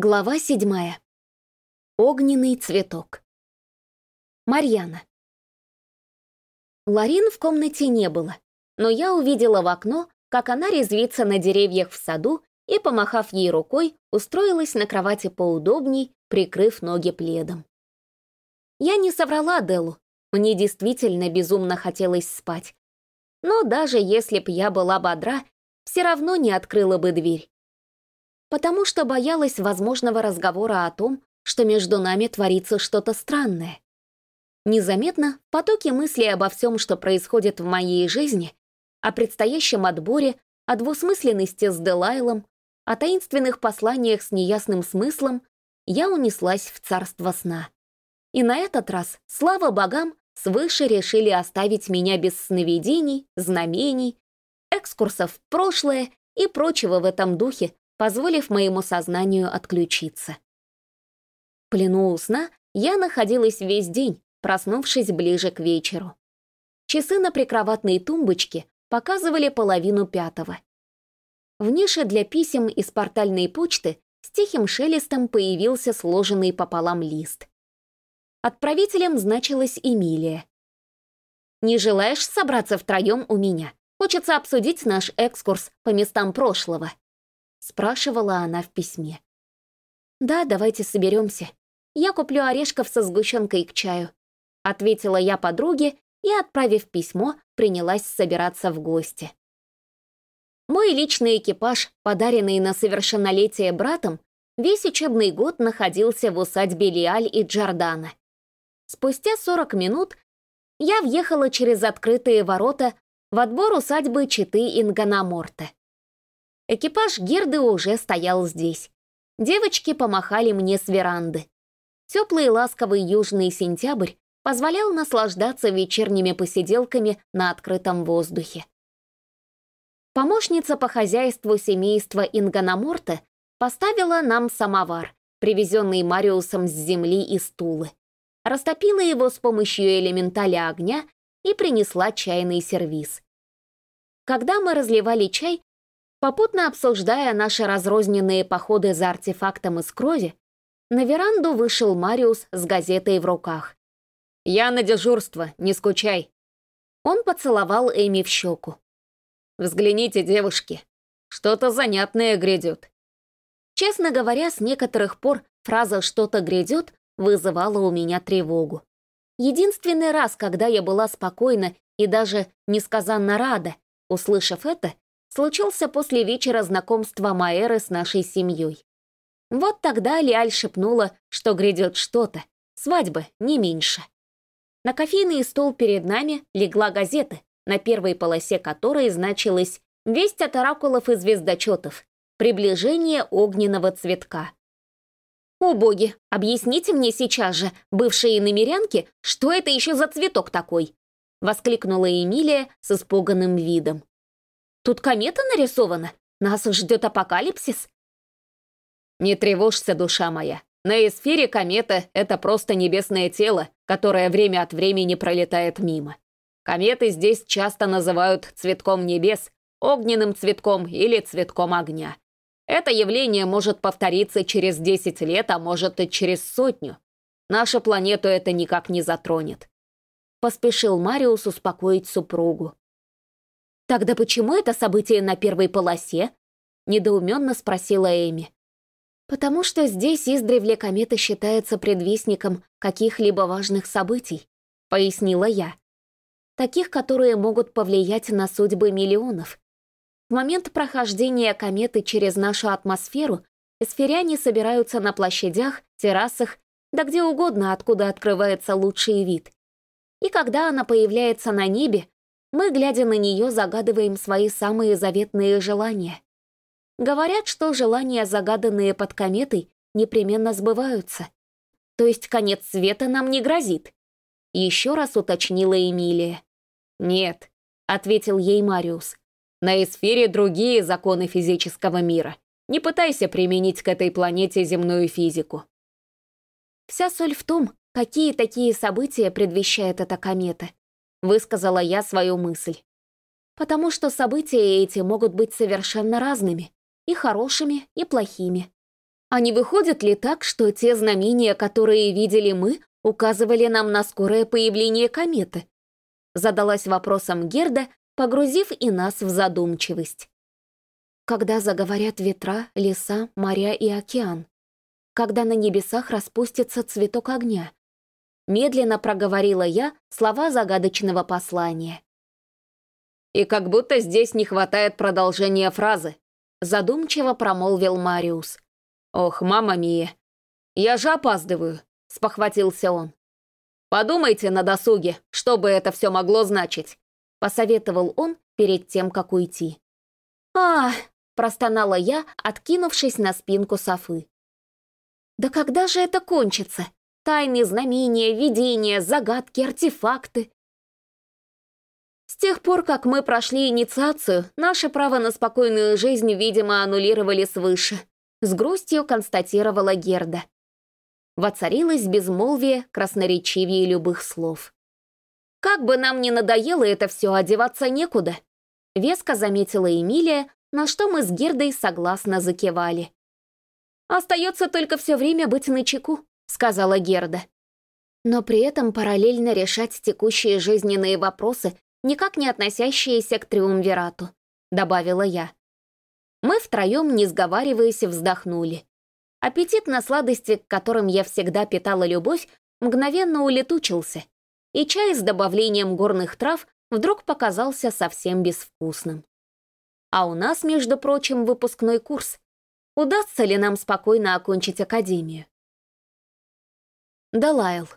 Глава седьмая. Огненный цветок. Марьяна. Ларин в комнате не было, но я увидела в окно, как она резвится на деревьях в саду и, помахав ей рукой, устроилась на кровати поудобней, прикрыв ноги пледом. Я не соврала Делу, мне действительно безумно хотелось спать. Но даже если б я была бодра, все равно не открыла бы дверь потому что боялась возможного разговора о том, что между нами творится что-то странное. Незаметно в потоке мыслей обо всем, что происходит в моей жизни, о предстоящем отборе, о двусмысленности с Делайлом, о таинственных посланиях с неясным смыслом, я унеслась в царство сна. И на этот раз, слава богам, свыше решили оставить меня без сновидений, знамений, экскурсов в прошлое и прочего в этом духе, позволив моему сознанию отключиться. В плену у сна я находилась весь день, проснувшись ближе к вечеру. Часы на прикроватной тумбочке показывали половину пятого. В нише для писем из портальной почты с тихим шелестом появился сложенный пополам лист. Отправителем значилась Эмилия. «Не желаешь собраться втроем у меня? Хочется обсудить наш экскурс по местам прошлого», спрашивала она в письме. «Да, давайте соберемся. Я куплю орешков со сгущенкой к чаю», ответила я подруге и, отправив письмо, принялась собираться в гости. Мой личный экипаж, подаренный на совершеннолетие братом, весь учебный год находился в усадьбе Лиаль и Джордана. Спустя 40 минут я въехала через открытые ворота в отбор усадьбы Читы Инганаморте. Экипаж Герды уже стоял здесь. Девочки помахали мне с веранды. Теплый ласковый южный сентябрь позволял наслаждаться вечерними посиделками на открытом воздухе. Помощница по хозяйству семейства Инганаморта поставила нам самовар, привезенный Мариусом с земли и стулы, растопила его с помощью элементаля огня и принесла чайный сервиз. Когда мы разливали чай, Попутно обсуждая наши разрозненные походы за артефактом из крови, на веранду вышел Мариус с газетой в руках. «Я на дежурство, не скучай». Он поцеловал Эми в щеку. «Взгляните, девушки, что-то занятное грядет». Честно говоря, с некоторых пор фраза «что-то грядет» вызывала у меня тревогу. Единственный раз, когда я была спокойна и даже несказанно рада, услышав это, случился после вечера знакомства Маэры с нашей семьей. Вот тогда Лиаль шепнула, что грядет что-то, свадьба, не меньше. На кофейный стол перед нами легла газета, на первой полосе которой значилась «Весть от оракулов и звездочетов. Приближение огненного цветка». «О боги, объясните мне сейчас же, бывшие намерянки, что это еще за цветок такой?» — воскликнула Эмилия с испуганным видом. Тут комета нарисована. Нас ждет апокалипсис. Не тревожься, душа моя. На эсфере комета — это просто небесное тело, которое время от времени пролетает мимо. Кометы здесь часто называют цветком небес, огненным цветком или цветком огня. Это явление может повториться через 10 лет, а может и через сотню. Нашу планету это никак не затронет. Поспешил Мариус успокоить супругу. «Тогда почему это событие на первой полосе?» — недоуменно спросила Эми. «Потому что здесь издревле комета считается предвестником каких-либо важных событий», — пояснила я. «Таких, которые могут повлиять на судьбы миллионов. В момент прохождения кометы через нашу атмосферу эсферяне собираются на площадях, террасах, да где угодно, откуда открывается лучший вид. И когда она появляется на небе, мы, глядя на нее, загадываем свои самые заветные желания. Говорят, что желания, загаданные под кометой, непременно сбываются. То есть конец света нам не грозит. Еще раз уточнила Эмилия. «Нет», — ответил ей Мариус. «На эсфере другие законы физического мира. Не пытайся применить к этой планете земную физику». Вся соль в том, какие такие события предвещает эта комета. Высказала я свою мысль. Потому что события эти могут быть совершенно разными, и хорошими, и плохими. А не выходит ли так, что те знамения, которые видели мы, указывали нам на скорое появление кометы? Задалась вопросом Герда, погрузив и нас в задумчивость. Когда заговорят ветра, леса, моря и океан? Когда на небесах распустится цветок огня? Медленно проговорила я слова загадочного послания. «И как будто здесь не хватает продолжения фразы», задумчиво промолвил Мариус. «Ох, мама мия, я же опаздываю», — спохватился он. «Подумайте на досуге, что бы это все могло значить», — посоветовал он перед тем, как уйти. «А, простонала я, откинувшись на спинку Софы. «Да когда же это кончится? Тайные знамения, видения, загадки, артефакты. С тех пор, как мы прошли инициацию, наше право на спокойную жизнь, видимо, аннулировали свыше. С грустью констатировала Герда. Воцарилось безмолвие красноречивее любых слов. «Как бы нам ни надоело это все, одеваться некуда», — веско заметила Эмилия, на что мы с Гердой согласно закивали. «Остается только все время быть начеку», сказала Герда. Но при этом параллельно решать текущие жизненные вопросы, никак не относящиеся к Триумвирату, добавила я. Мы втроем, не сговариваясь, вздохнули. Аппетит на сладости, к которым я всегда питала любовь, мгновенно улетучился, и чай с добавлением горных трав вдруг показался совсем безвкусным. А у нас, между прочим, выпускной курс. Удастся ли нам спокойно окончить академию? Далайл.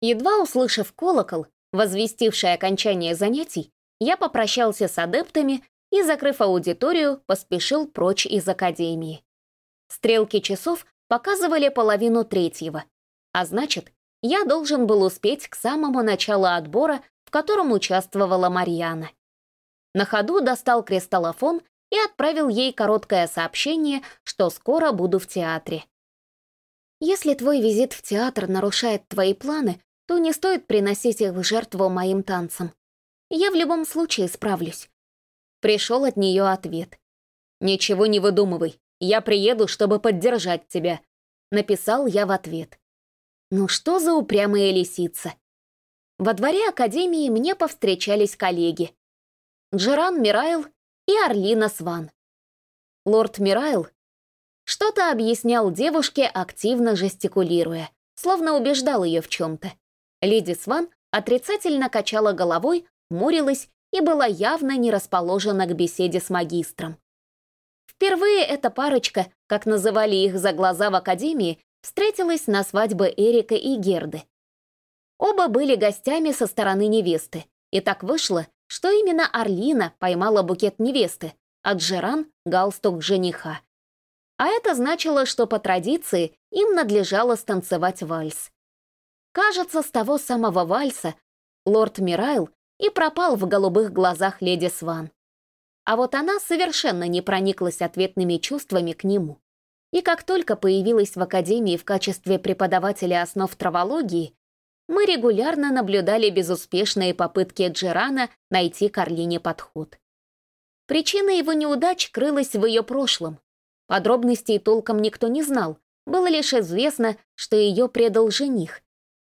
Едва услышав колокол, возвестивший окончание занятий, я попрощался с адептами и, закрыв аудиторию, поспешил прочь из академии. Стрелки часов показывали половину третьего, а значит, я должен был успеть к самому началу отбора, в котором участвовала Марьяна. На ходу достал кристаллофон и отправил ей короткое сообщение, что скоро буду в театре. Если твой визит в театр нарушает твои планы, то не стоит приносить их в жертву моим танцам. Я в любом случае справлюсь. Пришел от нее ответ. «Ничего не выдумывай. Я приеду, чтобы поддержать тебя», — написал я в ответ. Ну что за упрямая лисица? Во дворе Академии мне повстречались коллеги. Джеран Мирайл и Орлина Сван. Лорд Мирайл что-то объяснял девушке, активно жестикулируя, словно убеждал ее в чем-то. Леди Сван отрицательно качала головой, мурилась и была явно не расположена к беседе с магистром. Впервые эта парочка, как называли их за глаза в академии, встретилась на свадьбе Эрика и Герды. Оба были гостями со стороны невесты, и так вышло, что именно Орлина поймала букет невесты, а Джеран — галстук жениха а это значило, что по традиции им надлежало станцевать вальс. Кажется, с того самого вальса лорд Мирайл и пропал в голубых глазах леди Сван. А вот она совершенно не прониклась ответными чувствами к нему. И как только появилась в академии в качестве преподавателя основ травологии, мы регулярно наблюдали безуспешные попытки Джерана найти Карлине подход. Причина его неудач крылась в ее прошлом, Подробностей толком никто не знал, было лишь известно, что ее предал жених.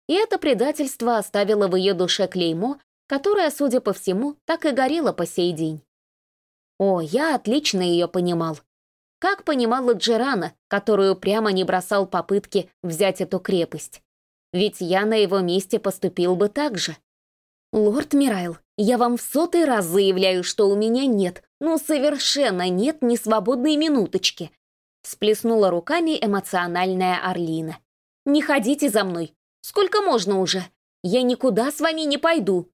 И это предательство оставило в ее душе клеймо, которое, судя по всему, так и горело по сей день. О, я отлично ее понимал. Как понимала Джерана, которую прямо не бросал попытки взять эту крепость. Ведь я на его месте поступил бы так же. «Лорд Мирайл, я вам в сотый раз заявляю, что у меня нет, ну совершенно нет ни свободной минуточки», сплеснула руками эмоциональная Орлина. «Не ходите за мной. Сколько можно уже? Я никуда с вами не пойду».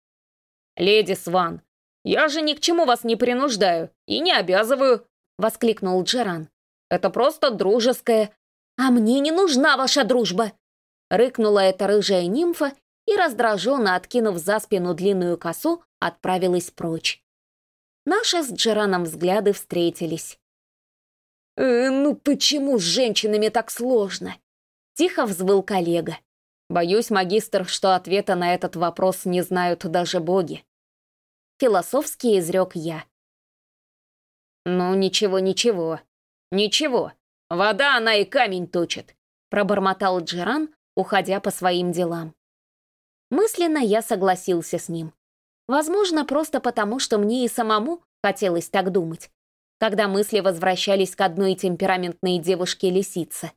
«Леди Сван, я же ни к чему вас не принуждаю и не обязываю», воскликнул Джеран. «Это просто дружеское». «А мне не нужна ваша дружба!» Рыкнула эта рыжая нимфа и, раздраженно откинув за спину длинную косу, отправилась прочь. Наши с Джераном взгляды встретились. «Э, «Ну почему с женщинами так сложно?» Тихо взвыл коллега. «Боюсь, магистр, что ответа на этот вопрос не знают даже боги». Философски изрек я. «Ну, ничего, ничего. Ничего. Вода она и камень точит», — пробормотал Джеран, уходя по своим делам. Мысленно я согласился с ним. Возможно, просто потому, что мне и самому хотелось так думать, когда мысли возвращались к одной темпераментной девушке-лисице.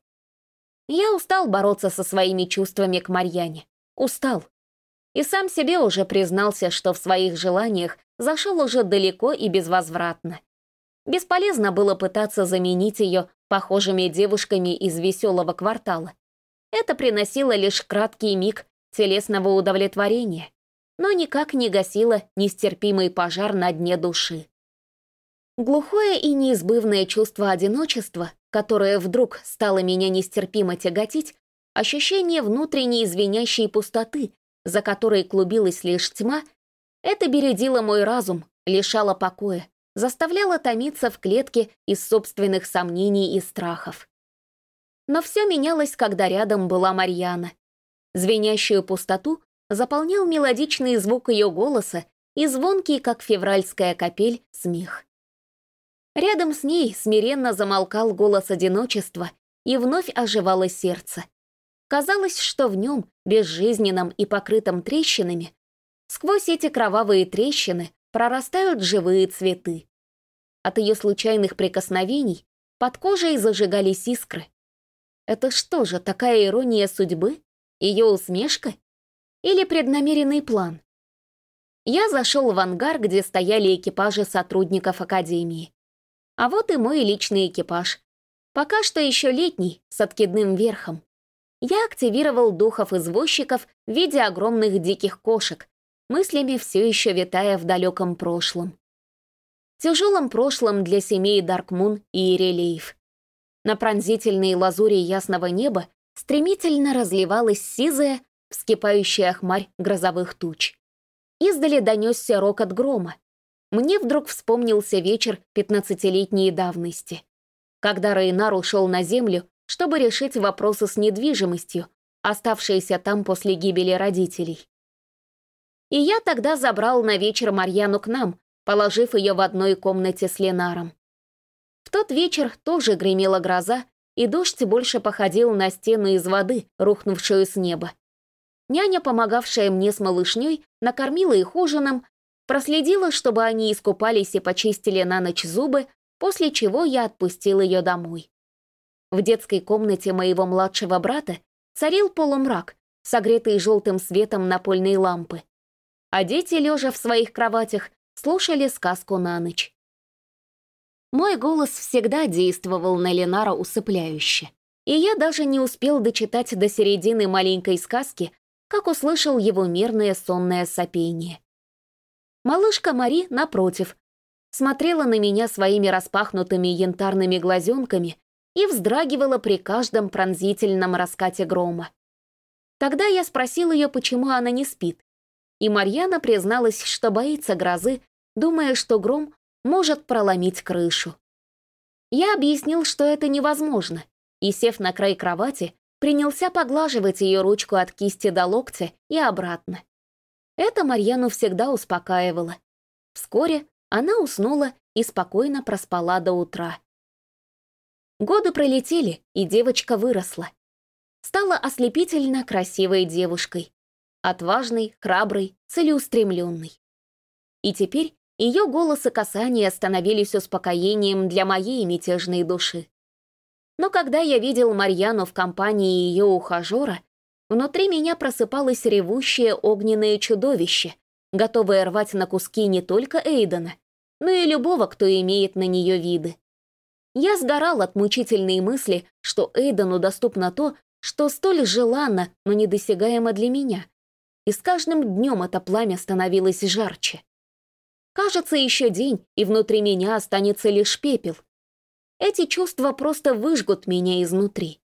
Я устал бороться со своими чувствами к Марьяне. Устал. И сам себе уже признался, что в своих желаниях зашел уже далеко и безвозвратно. Бесполезно было пытаться заменить ее похожими девушками из веселого квартала. Это приносило лишь краткий миг телесного удовлетворения, но никак не гасило нестерпимый пожар на дне души. Глухое и неизбывное чувство одиночества, которое вдруг стало меня нестерпимо тяготить, ощущение внутренней звенящей пустоты, за которой клубилась лишь тьма, это бередило мой разум, лишало покоя, заставляло томиться в клетке из собственных сомнений и страхов. Но все менялось, когда рядом была Марьяна, Звенящую пустоту заполнял мелодичный звук ее голоса и звонкий, как февральская капель, смех. Рядом с ней смиренно замолкал голос одиночества, и вновь оживало сердце. Казалось, что в нем, безжизненном и покрытом трещинами, сквозь эти кровавые трещины прорастают живые цветы. От ее случайных прикосновений под кожей зажигались искры. Это что же, такая ирония судьбы? Ее усмешка? Или преднамеренный план? Я зашел в ангар, где стояли экипажи сотрудников Академии. А вот и мой личный экипаж. Пока что еще летний, с откидным верхом. Я активировал духов-извозчиков в виде огромных диких кошек, мыслями все еще витая в далеком прошлом. Тяжелом прошлом для семей Даркмун и Ирелиев. На пронзительной лазуре ясного неба стремительно разливалась сизая, вскипающая хмарь грозовых туч. Издали донесся рокот грома. Мне вдруг вспомнился вечер пятнадцатилетней давности, когда Рейнар ушел на землю, чтобы решить вопросы с недвижимостью, оставшиеся там после гибели родителей. И я тогда забрал на вечер Марьяну к нам, положив ее в одной комнате с Ленаром. В тот вечер тоже гремела гроза, и дождь больше походил на стену из воды, рухнувшую с неба. Няня, помогавшая мне с малышней, накормила их ужином, проследила, чтобы они искупались и почистили на ночь зубы, после чего я отпустил ее домой. В детской комнате моего младшего брата царил полумрак, согретый желтым светом напольной лампы. А дети, лежа в своих кроватях, слушали сказку на ночь. Мой голос всегда действовал на Ленара усыпляюще. И я даже не успел дочитать до середины маленькой сказки, как услышал его мирное сонное сопение. Малышка Мари, напротив, смотрела на меня своими распахнутыми янтарными глазенками и вздрагивала при каждом пронзительном раскате грома. Тогда я спросил ее, почему она не спит, и Марьяна призналась, что боится грозы, думая, что гром может проломить крышу. Я объяснил, что это невозможно, и, сев на край кровати, принялся поглаживать ее ручку от кисти до локтя и обратно. Это Марьяну всегда успокаивало. Вскоре она уснула и спокойно проспала до утра. Годы пролетели, и девочка выросла. Стала ослепительно красивой девушкой. Отважной, храброй, целеустремленной. И теперь ее голос и касания становились успокоением для моей мятежной души. Но когда я видел Марьяну в компании ее ухажера, внутри меня просыпалось ревущее огненное чудовище, готовое рвать на куски не только Эйдена, но и любого, кто имеет на нее виды. Я сгорал от мучительной мысли, что Эйдену доступно то, что столь желанно, но недосягаемо для меня. И с каждым днем это пламя становилось жарче. Кажется, еще день, и внутри меня останется лишь пепел. Эти чувства просто выжгут меня изнутри.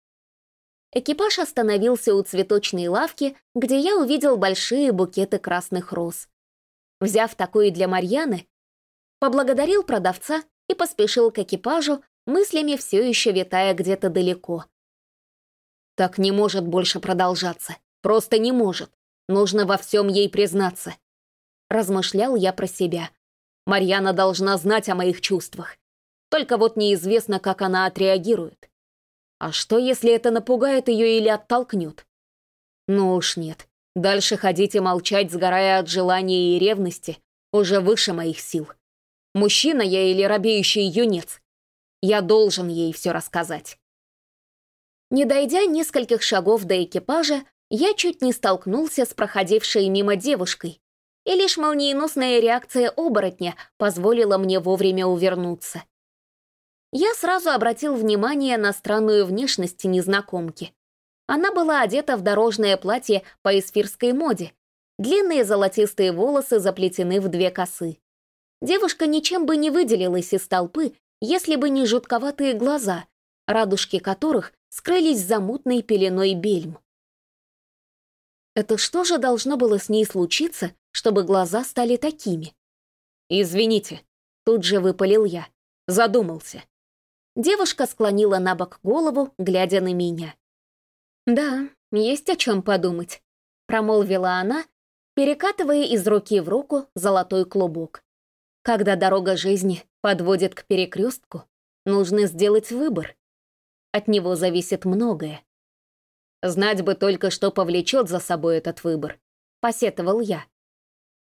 Экипаж остановился у цветочной лавки, где я увидел большие букеты красных роз. Взяв такой для Марьяны, поблагодарил продавца и поспешил к экипажу, мыслями все еще витая где-то далеко. Так не может больше продолжаться. Просто не может. Нужно во всем ей признаться. Размышлял я про себя. Марьяна должна знать о моих чувствах. Только вот неизвестно, как она отреагирует. А что, если это напугает ее или оттолкнет? Ну уж нет. Дальше ходить и молчать, сгорая от желания и ревности, уже выше моих сил. Мужчина я или робеющий юнец? Я должен ей все рассказать. Не дойдя нескольких шагов до экипажа, я чуть не столкнулся с проходившей мимо девушкой, и лишь молниеносная реакция оборотня позволила мне вовремя увернуться. Я сразу обратил внимание на странную внешность незнакомки. Она была одета в дорожное платье по эсфирской моде. Длинные золотистые волосы заплетены в две косы. Девушка ничем бы не выделилась из толпы, если бы не жутковатые глаза, радужки которых скрылись за мутной пеленой бельм. Это что же должно было с ней случиться, чтобы глаза стали такими? «Извините», — тут же выпалил я. Задумался. Девушка склонила на бок голову, глядя на меня. «Да, есть о чем подумать», — промолвила она, перекатывая из руки в руку золотой клубок. «Когда дорога жизни подводит к перекрестку, нужно сделать выбор. От него зависит многое. Знать бы только, что повлечет за собой этот выбор», — посетовал я.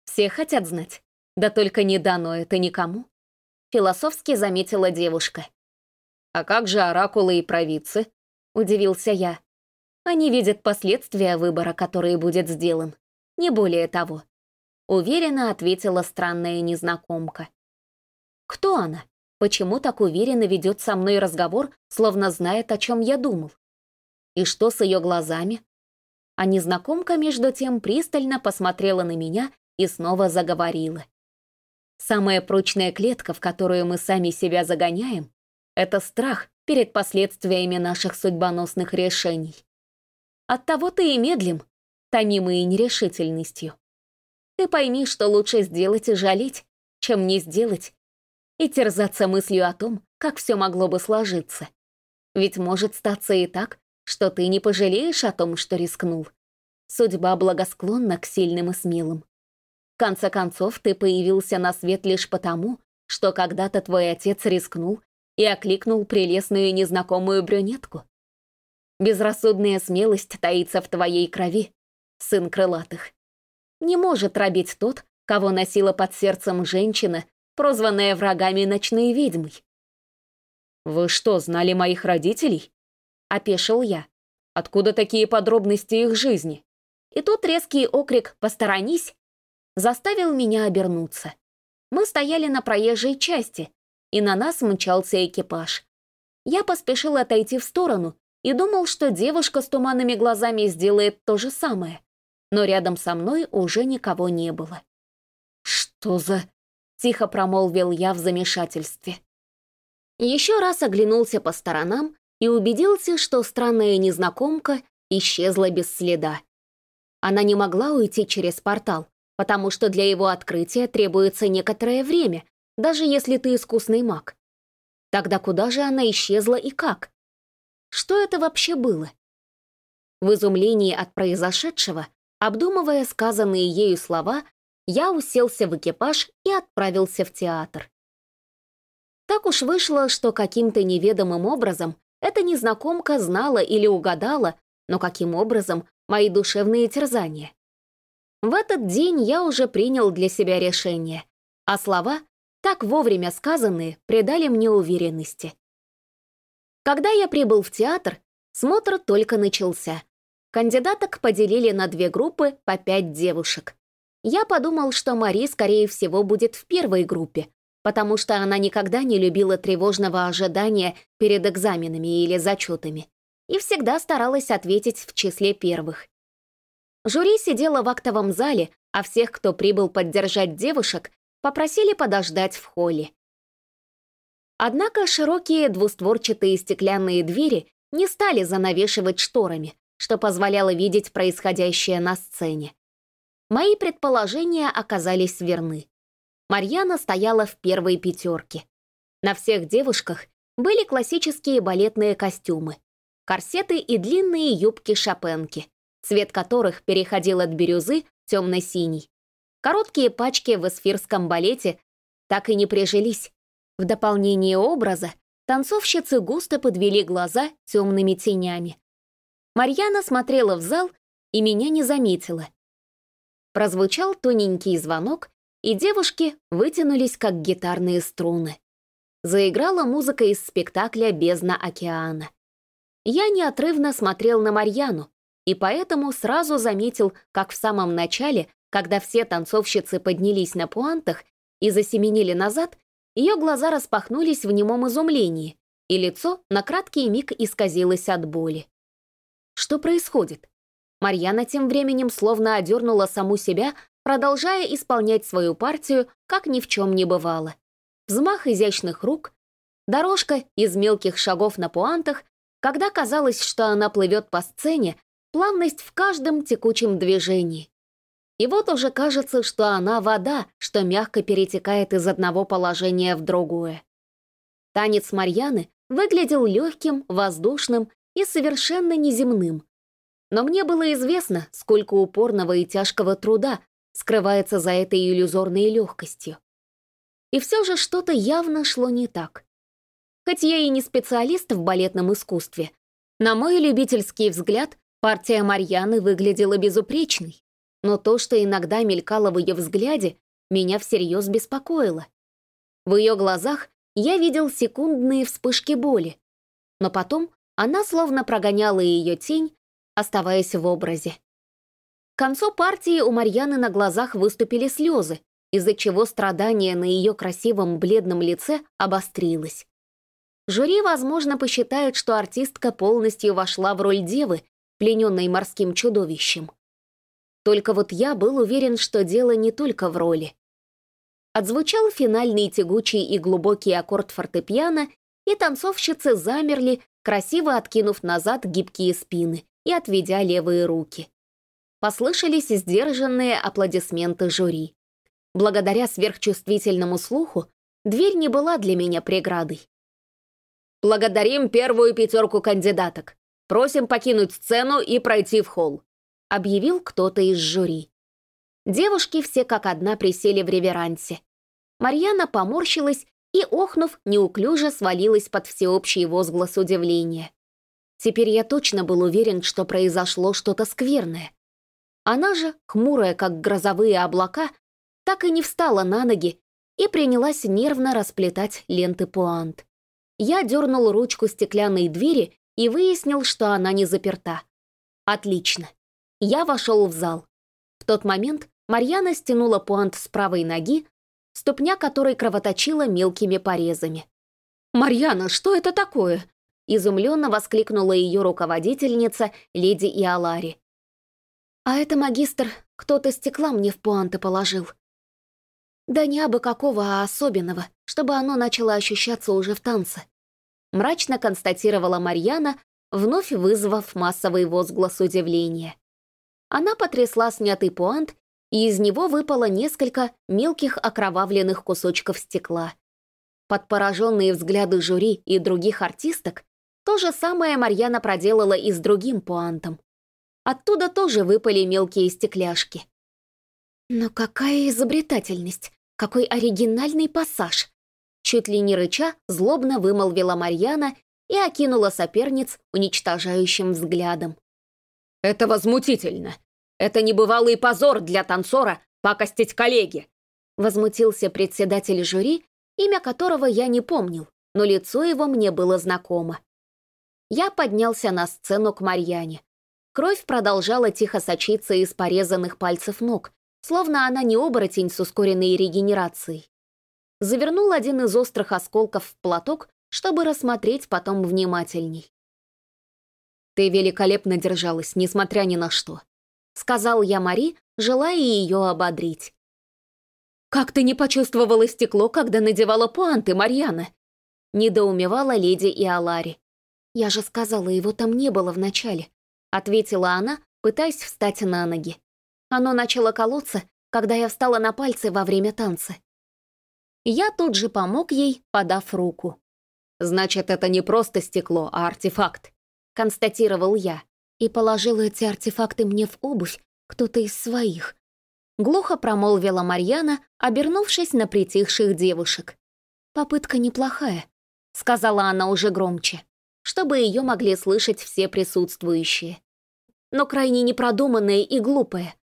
«Все хотят знать, да только не дано это никому», — философски заметила девушка. «А как же оракулы и провидцы?» — удивился я. Они видят последствия выбора, который будет сделан. Не более того. Уверенно ответила странная незнакомка. Кто она? Почему так уверенно ведет со мной разговор, словно знает, о чем я думал? И что с ее глазами? А незнакомка, между тем, пристально посмотрела на меня и снова заговорила. Самая прочная клетка, в которую мы сами себя загоняем, это страх перед последствиями наших судьбоносных решений. Оттого-то и медлим, томимые нерешительностью. Ты пойми, что лучше сделать и жалеть, чем не сделать, и терзаться мыслью о том, как все могло бы сложиться. Ведь может статься и так, что ты не пожалеешь о том, что рискнул. Судьба благосклонна к сильным и смелым. В конце концов, ты появился на свет лишь потому, что когда-то твой отец рискнул и окликнул прелестную незнакомую брюнетку. Безрассудная смелость таится в твоей крови, сын крылатых. Не может робить тот, кого носила под сердцем женщина, прозванная врагами ночной ведьмой. «Вы что, знали моих родителей?» — опешил я. «Откуда такие подробности их жизни?» И тут резкий окрик «Посторонись!» заставил меня обернуться. Мы стояли на проезжей части, и на нас мчался экипаж. Я поспешил отойти в сторону и думал, что девушка с туманными глазами сделает то же самое. Но рядом со мной уже никого не было. «Что за...» — тихо промолвил я в замешательстве. Еще раз оглянулся по сторонам и убедился, что странная незнакомка исчезла без следа. Она не могла уйти через портал, потому что для его открытия требуется некоторое время, даже если ты искусный маг. Тогда куда же она исчезла и как? Что это вообще было? В изумлении от произошедшего, обдумывая сказанные ею слова, я уселся в экипаж и отправился в театр. Так уж вышло, что каким-то неведомым образом эта незнакомка знала или угадала, но каким образом мои душевные терзания. В этот день я уже принял для себя решение, а слова, так вовремя сказанные, придали мне уверенности. Когда я прибыл в театр, смотр только начался. Кандидаток поделили на две группы по пять девушек. Я подумал, что Мари, скорее всего, будет в первой группе, потому что она никогда не любила тревожного ожидания перед экзаменами или зачетами и всегда старалась ответить в числе первых. Жюри сидело в актовом зале, а всех, кто прибыл поддержать девушек, попросили подождать в холле. Однако широкие двустворчатые стеклянные двери не стали занавешивать шторами, что позволяло видеть происходящее на сцене. Мои предположения оказались верны. Марьяна стояла в первой пятерке. На всех девушках были классические балетные костюмы, корсеты и длинные юбки-шапенки, цвет которых переходил от бирюзы темно-синий. Короткие пачки в эсфирском балете так и не прижились, в дополнение образа Танцовщицы густо подвели глаза темными тенями. Марьяна смотрела в зал и меня не заметила. Прозвучал тоненький звонок, и девушки вытянулись, как гитарные струны. Заиграла музыка из спектакля «Бездна океана». Я неотрывно смотрел на Марьяну, и поэтому сразу заметил, как в самом начале, когда все танцовщицы поднялись на пуантах и засеменили назад, ее глаза распахнулись в немом изумлении, и лицо на краткий миг исказилось от боли. Что происходит? Марьяна тем временем словно одернула саму себя, продолжая исполнять свою партию, как ни в чем не бывало. Взмах изящных рук, дорожка из мелких шагов на пуантах, когда казалось, что она плывет по сцене, плавность в каждом текучем движении. И вот уже кажется, что она вода, что мягко перетекает из одного положения в другое. Танец Марьяны выглядел легким, воздушным и совершенно неземным. Но мне было известно, сколько упорного и тяжкого труда скрывается за этой иллюзорной легкостью. И все же что-то явно шло не так. Хоть я и не специалист в балетном искусстве, на мой любительский взгляд, партия Марьяны выглядела безупречной, но то, что иногда мелькало в ее взгляде, меня всерьез беспокоило. В ее глазах я видел секундные вспышки боли, но потом она словно прогоняла ее тень, оставаясь в образе. К концу партии у Марьяны на глазах выступили слезы, из-за чего страдание на ее красивом бледном лице обострилось. Жюри, возможно, посчитает, что артистка полностью вошла в роль девы, плененной морским чудовищем. Только вот я был уверен, что дело не только в роли. Отзвучал финальный тягучий и глубокий аккорд фортепиано, и танцовщицы замерли, красиво откинув назад гибкие спины и отведя левые руки. Послышались сдержанные аплодисменты жюри. Благодаря сверхчувствительному слуху дверь не была для меня преградой. «Благодарим первую пятерку кандидаток. Просим покинуть сцену и пройти в холл», объявил кто-то из жюри. Девушки все как одна присели в реверансе. Марьяна поморщилась и, охнув, неуклюже свалилась под всеобщий возглас удивления. Теперь я точно был уверен, что произошло что-то скверное. Она же, хмурая, как грозовые облака, так и не встала на ноги и принялась нервно расплетать ленты пуант. Я дернул ручку стеклянной двери и выяснил, что она не заперта. Отлично. Я вошел в зал. В тот момент Марьяна стянула пуант с правой ноги, ступня которой кровоточила мелкими порезами. «Марьяна, что это такое?» Изумленно воскликнула ее руководительница, леди Иолари. «А это, магистр, кто-то стекла мне в пуанты положил». «Да не абы какого, а особенного, чтобы оно начало ощущаться уже в танце», мрачно констатировала Марьяна, вновь вызвав массовый возглас удивления. Она потрясла снятый пуант и из него выпало несколько мелких окровавленных кусочков стекла. Под пораженные взгляды жюри и других артисток то же самое Марьяна проделала и с другим пуантом. Оттуда тоже выпали мелкие стекляшки. Но какая изобретательность! Какой оригинальный пассаж! Чуть ли не рыча, злобно вымолвила Марьяна и окинула соперниц уничтожающим взглядом. «Это возмутительно! Это небывалый позор для танцора пакостить коллеги!» Возмутился председатель жюри, имя которого я не помнил, но лицо его мне было знакомо. Я поднялся на сцену к Марьяне. Кровь продолжала тихо сочиться из порезанных пальцев ног, словно она не оборотень с ускоренной регенерацией. Завернул один из острых осколков в платок, чтобы рассмотреть потом внимательней. «Ты великолепно держалась, несмотря ни на что», — сказал я Мари, желая ее ободрить. «Как ты не почувствовала стекло, когда надевала пуанты, Марьяна?» — недоумевала леди Иолари. «Я же сказала, его там не было вначале», — ответила она, пытаясь встать на ноги. Оно начало колоться, когда я встала на пальцы во время танца. Я тут же помог ей, подав руку. «Значит, это не просто стекло, а артефакт», — констатировал я и положил эти артефакты мне в обувь кто-то из своих. Глухо промолвила Марьяна, обернувшись на притихших девушек. Попытка неплохая. — сказала она уже громче, чтобы ее могли слышать все присутствующие. «Но крайне непродуманная и глупая.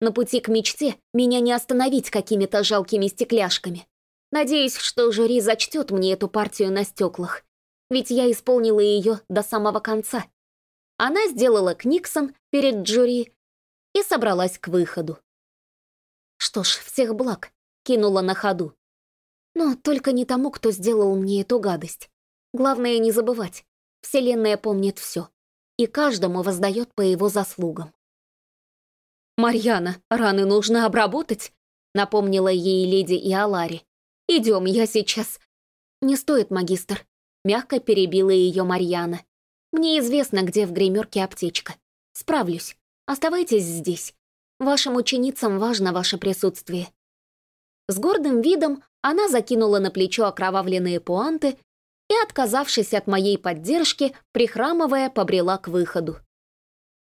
На пути к мечте меня не остановить какими-то жалкими стекляшками. Надеюсь, что жюри зачтет мне эту партию на стеклах, ведь я исполнила ее до самого конца». Она сделала книксон перед жюри и собралась к выходу. «Что ж, всех благ», — кинула на ходу. «Но только не тому, кто сделал мне эту гадость. Главное не забывать, Вселенная помнит все, и каждому воздает по его заслугам». «Марьяна, раны нужно обработать», — напомнила ей леди Иолари. «Идем, я сейчас...» «Не стоит, магистр», — мягко перебила ее Марьяна. «Мне известно, где в гримерке аптечка. Справлюсь. Оставайтесь здесь. Вашим ученицам важно ваше присутствие». С гордым видом она закинула на плечо окровавленные пуанты и, отказавшись от моей поддержки, прихрамывая, побрела к выходу.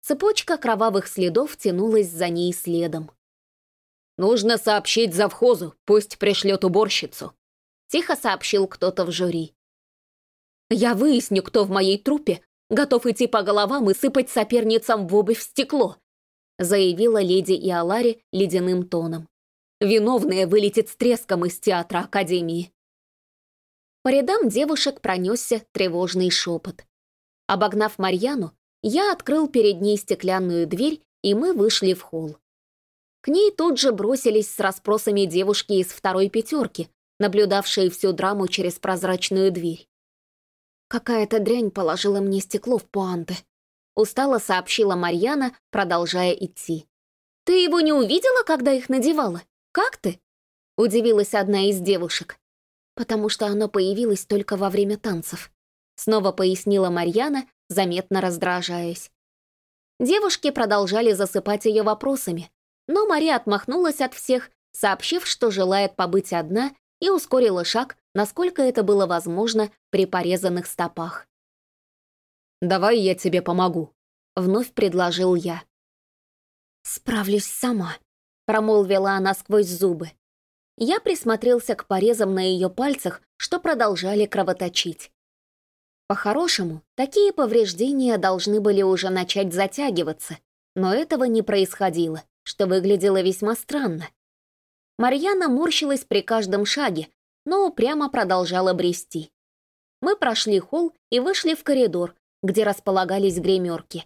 Цепочка кровавых следов тянулась за ней следом. «Нужно сообщить завхозу, пусть пришлет уборщицу», — тихо сообщил кто-то в жюри. «Я выясню, кто в моей трупе готов идти по головам и сыпать соперницам в обувь стекло», заявила леди Иолари ледяным тоном. «Виновная вылетит с треском из театра Академии». По рядам девушек пронесся тревожный шепот. Обогнав Марьяну, я открыл перед ней стеклянную дверь, и мы вышли в холл. К ней тут же бросились с расспросами девушки из второй пятерки, наблюдавшие всю драму через прозрачную дверь. Какая-то дрянь положила мне стекло в пуанты. Устало сообщила Марьяна, продолжая идти. «Ты его не увидела, когда их надевала? Как ты?» Удивилась одна из девушек. «Потому что оно появилось только во время танцев», снова пояснила Марьяна, заметно раздражаясь. Девушки продолжали засыпать ее вопросами, но Мария отмахнулась от всех, сообщив, что желает побыть одна, и ускорила шаг, насколько это было возможно при порезанных стопах. «Давай я тебе помогу», — вновь предложил я. «Справлюсь сама», — промолвила она сквозь зубы. Я присмотрелся к порезам на ее пальцах, что продолжали кровоточить. По-хорошему, такие повреждения должны были уже начать затягиваться, но этого не происходило, что выглядело весьма странно. Марьяна морщилась при каждом шаге, но упрямо продолжала брести. Мы прошли холл и вышли в коридор, где располагались гримерки.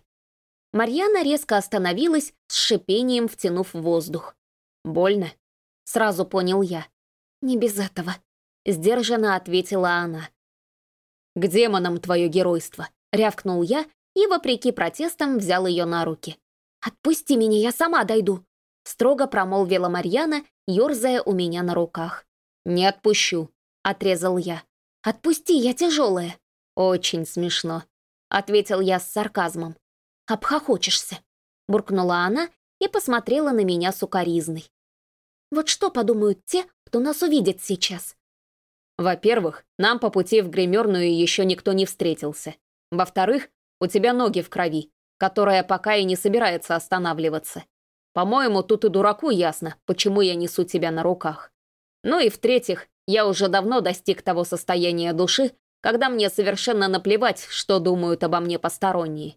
Марьяна резко остановилась, с шипением втянув воздух. «Больно?» — сразу понял я. «Не без этого», — сдержанно ответила она. «К демонам твое геройство!» — рявкнул я и, вопреки протестам, взял ее на руки. «Отпусти меня, я сама дойду!» — строго промолвила Марьяна, ерзая у меня на руках. «Не отпущу», — отрезал я. «Отпусти, я тяжелая». «Очень смешно», — ответил я с сарказмом. «Обхохочешься», — буркнула она и посмотрела на меня сукоризной. «Вот что подумают те, кто нас увидит сейчас?» Во-первых, нам по пути в гримерную еще никто не встретился. Во-вторых, у тебя ноги в крови, которая пока и не собирается останавливаться. По-моему, тут и дураку ясно, почему я несу тебя на руках. Ну и в-третьих, я уже давно достиг того состояния души, когда мне совершенно наплевать, что думают обо мне посторонние.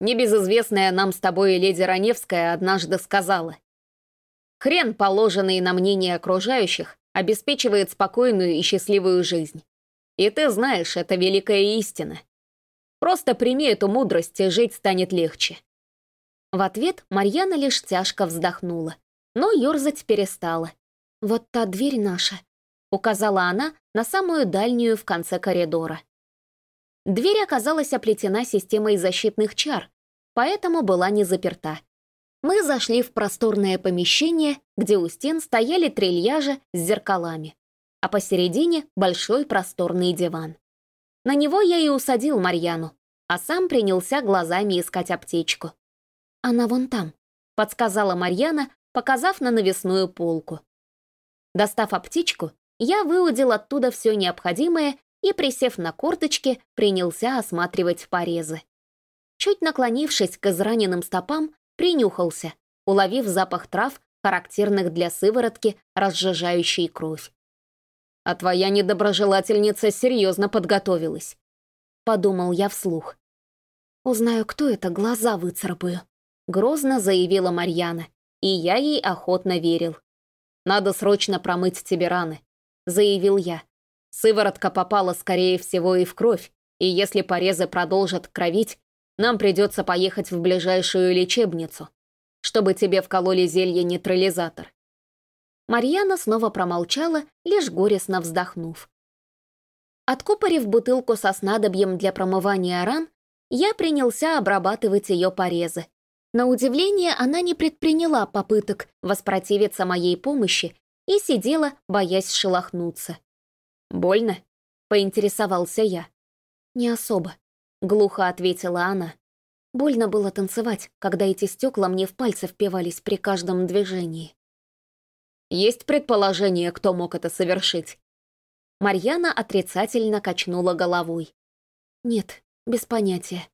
Небезызвестная нам с тобой леди Раневская однажды сказала. Хрен, положенный на мнение окружающих, обеспечивает спокойную и счастливую жизнь. И ты знаешь, это великая истина. Просто прими эту мудрость, и жить станет легче». В ответ Марьяна лишь тяжко вздохнула, но ерзать перестала. «Вот та дверь наша», — указала она на самую дальнюю в конце коридора. Дверь оказалась оплетена системой защитных чар, поэтому была не заперта. Мы зашли в просторное помещение, где у стен стояли трильяжи с зеркалами, а посередине большой просторный диван. На него я и усадил Марьяну, а сам принялся глазами искать аптечку. «Она вон там», — подсказала Марьяна, показав на навесную полку. Достав аптечку, я выудил оттуда все необходимое и, присев на корточки, принялся осматривать порезы. Чуть наклонившись к израненным стопам, принюхался, уловив запах трав, характерных для сыворотки, разжижающей кровь. А твоя недоброжелательница серьезно подготовилась. Подумал я вслух. «Узнаю, кто это, глаза выцарапаю», — грозно заявила Марьяна, и я ей охотно верил. «Надо срочно промыть тебе раны», — заявил я. «Сыворотка попала, скорее всего, и в кровь, и если порезы продолжат кровить, нам придется поехать в ближайшую лечебницу, чтобы тебе вкололи зелье-нейтрализатор». Марьяна снова промолчала, лишь горестно вздохнув. Откупорив бутылку со снадобьем для промывания ран, я принялся обрабатывать ее порезы. На удивление, она не предприняла попыток воспротивиться моей помощи и сидела, боясь шелохнуться. «Больно?» — поинтересовался я. «Не особо», — глухо ответила она. Больно было танцевать, когда эти стекла мне в пальцы впивались при каждом движении. «Есть предположение, кто мог это совершить?» Марьяна отрицательно качнула головой. «Нет, без понятия.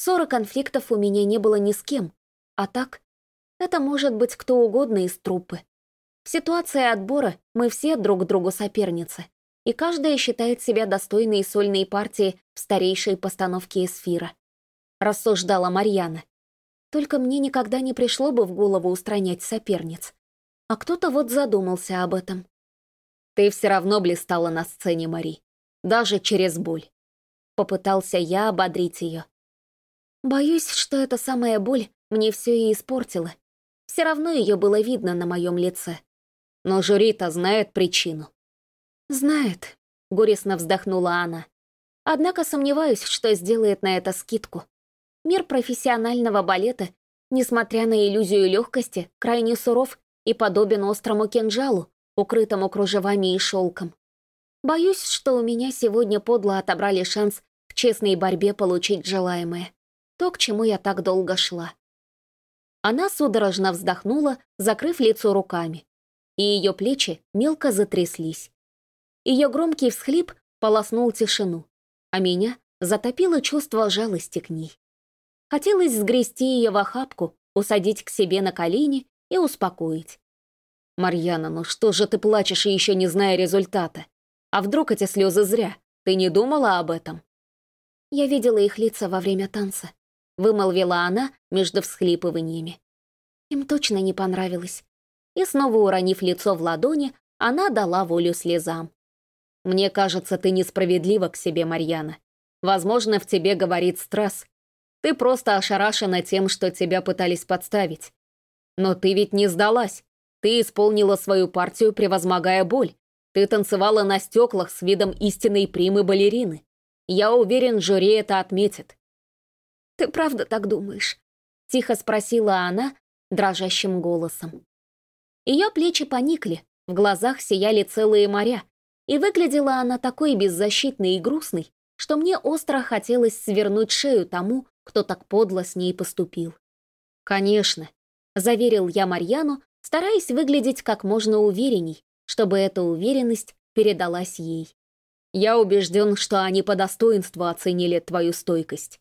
Ссора конфликтов у меня не было ни с кем. А так, это может быть кто угодно из труппы. В ситуации отбора мы все друг другу соперницы, и каждая считает себя достойной сольной партии в старейшей постановке эсфира. Рассуждала Марьяна. Только мне никогда не пришло бы в голову устранять соперниц. А кто-то вот задумался об этом. Ты все равно блистала на сцене, Мари. Даже через боль. Попытался я ободрить ее. Боюсь, что эта самая боль мне все и испортила. Все равно ее было видно на моем лице. Но жюри-то знает причину. Знает, горестно вздохнула она. Однако сомневаюсь, что сделает на это скидку. Мир профессионального балета, несмотря на иллюзию легкости, крайне суров и подобен острому кинжалу, укрытому кружевами и шелком. Боюсь, что у меня сегодня подло отобрали шанс в честной борьбе получить желаемое. То, к чему я так долго шла. Она судорожно вздохнула, закрыв лицо руками, и ее плечи мелко затряслись. Ее громкий всхлип полоснул тишину, а меня затопило чувство жалости к ней. Хотелось сгрести ее в охапку, усадить к себе на колени и успокоить. «Марьяна, ну что же ты плачешь, еще не зная результата? А вдруг эти слезы зря? Ты не думала об этом?» Я видела их лица во время танца. Вымолвила она между всхлипываниями. Им точно не понравилось. И снова уронив лицо в ладони, она дала волю слезам. «Мне кажется, ты несправедлива к себе, Марьяна. Возможно, в тебе говорит стресс. Ты просто ошарашена тем, что тебя пытались подставить. Но ты ведь не сдалась. Ты исполнила свою партию, превозмогая боль. Ты танцевала на стеклах с видом истинной примы балерины. Я уверен, жюри это отметит. «Ты правда так думаешь?» — тихо спросила она дрожащим голосом. Ее плечи поникли, в глазах сияли целые моря, и выглядела она такой беззащитной и грустной, что мне остро хотелось свернуть шею тому, кто так подло с ней поступил. «Конечно», — заверил я Марьяну, стараясь выглядеть как можно уверенней, чтобы эта уверенность передалась ей. «Я убежден, что они по достоинству оценили твою стойкость».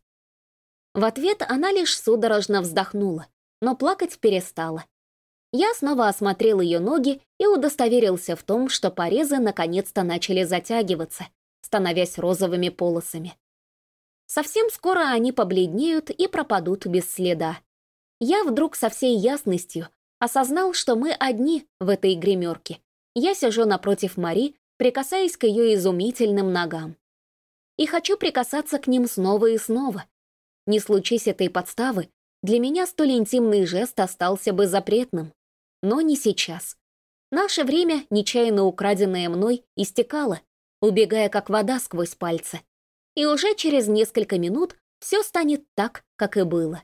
В ответ она лишь судорожно вздохнула, но плакать перестала. Я снова осмотрел ее ноги и удостоверился в том, что порезы наконец-то начали затягиваться, становясь розовыми полосами. Совсем скоро они побледнеют и пропадут без следа. Я вдруг со всей ясностью осознал, что мы одни в этой гримерке. Я сижу напротив Мари, прикасаясь к ее изумительным ногам. И хочу прикасаться к ним снова и снова. Не случись этой подставы, для меня столь интимный жест остался бы запретным. Но не сейчас. Наше время, нечаянно украденное мной, истекало, убегая как вода сквозь пальцы. И уже через несколько минут все станет так, как и было.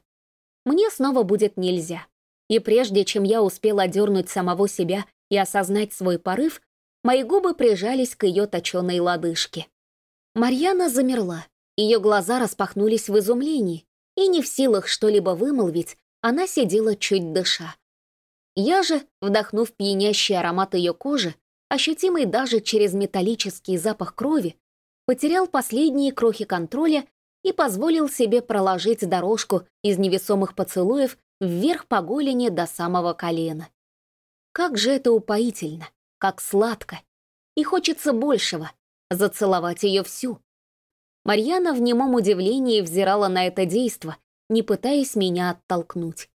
Мне снова будет нельзя. И прежде чем я успела одернуть самого себя и осознать свой порыв, мои губы прижались к ее точеной лодыжке. Марьяна замерла. Ее глаза распахнулись в изумлении, и не в силах что-либо вымолвить, она сидела чуть дыша. Я же, вдохнув пьянящий аромат ее кожи, ощутимый даже через металлический запах крови, потерял последние крохи контроля и позволил себе проложить дорожку из невесомых поцелуев вверх по голени до самого колена. Как же это упоительно, как сладко. и хочется большего — зацеловать ее всю. Марьяна в немом удивлении взирала на это действо, не пытаясь меня оттолкнуть.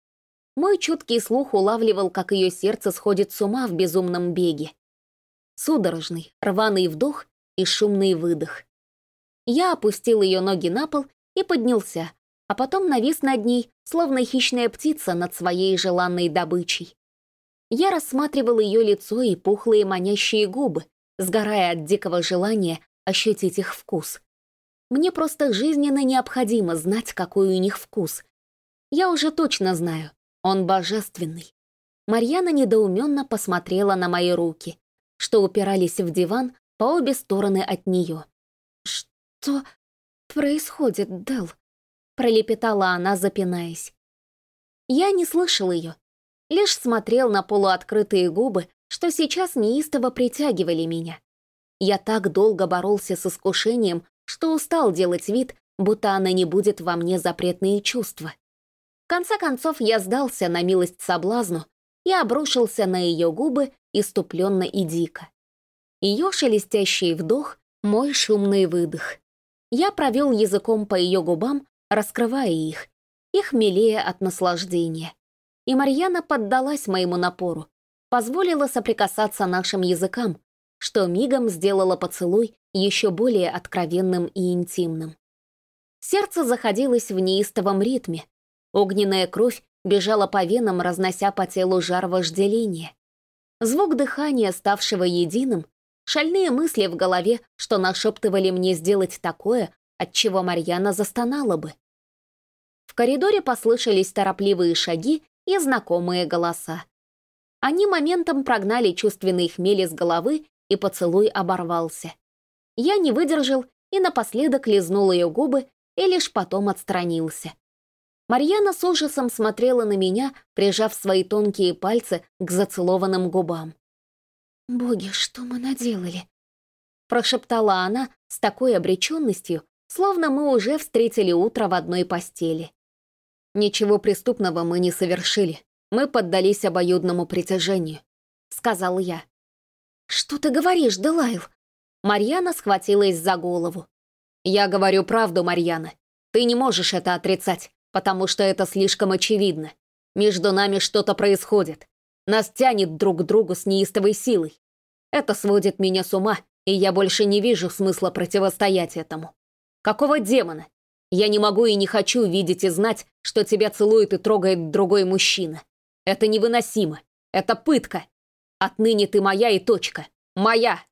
Мой чуткий слух улавливал, как ее сердце сходит с ума в безумном беге. Судорожный, рваный вдох и шумный выдох. Я опустил ее ноги на пол и поднялся, а потом навис над ней, словно хищная птица над своей желанной добычей. Я рассматривал ее лицо и пухлые манящие губы, сгорая от дикого желания ощутить их вкус. Мне просто жизненно необходимо знать, какой у них вкус. Я уже точно знаю, он божественный. Марьяна недоуменно посмотрела на мои руки, что упирались в диван по обе стороны от нее. «Что происходит, Дел?» пролепетала она, запинаясь. Я не слышал ее, лишь смотрел на полуоткрытые губы, что сейчас неистово притягивали меня. Я так долго боролся с искушением, что устал делать вид, будто она не будет во мне запретные чувства. В конце концов, я сдался на милость соблазну и обрушился на ее губы иступленно и дико. Ее шелестящий вдох, мой шумный выдох. Я провел языком по ее губам, раскрывая их, их милее от наслаждения. И Марьяна поддалась моему напору, позволила соприкасаться нашим языкам, что мигом сделало поцелуй еще более откровенным и интимным. Сердце заходилось в неистовом ритме, огненная кровь бежала по венам, разнося по телу жар вожделения. Звук дыхания, ставшего единым, шальные мысли в голове, что нашептывали мне сделать такое, от чего Марьяна застонала бы. В коридоре послышались торопливые шаги и знакомые голоса. Они моментом прогнали чувственные хмели с головы, и поцелуй оборвался. Я не выдержал и напоследок лизнул ее губы и лишь потом отстранился. Марьяна с ужасом смотрела на меня, прижав свои тонкие пальцы к зацелованным губам. «Боги, что мы наделали?» Прошептала она с такой обреченностью, словно мы уже встретили утро в одной постели. «Ничего преступного мы не совершили. Мы поддались обоюдному притяжению», — сказал я. «Что ты говоришь, Делайл?» Марьяна схватилась за голову. «Я говорю правду, Марьяна. Ты не можешь это отрицать, потому что это слишком очевидно. Между нами что-то происходит. Нас тянет друг к другу с неистовой силой. Это сводит меня с ума, и я больше не вижу смысла противостоять этому. Какого демона? Я не могу и не хочу видеть и знать, что тебя целует и трогает другой мужчина. Это невыносимо. Это пытка. Отныне ты моя и точка. Моя!»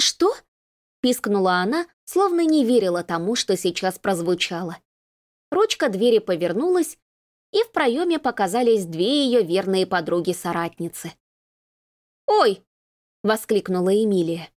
«Что?» — пискнула она, словно не верила тому, что сейчас прозвучало. Ручка двери повернулась, и в проеме показались две ее верные подруги-соратницы. «Ой!» — воскликнула Эмилия.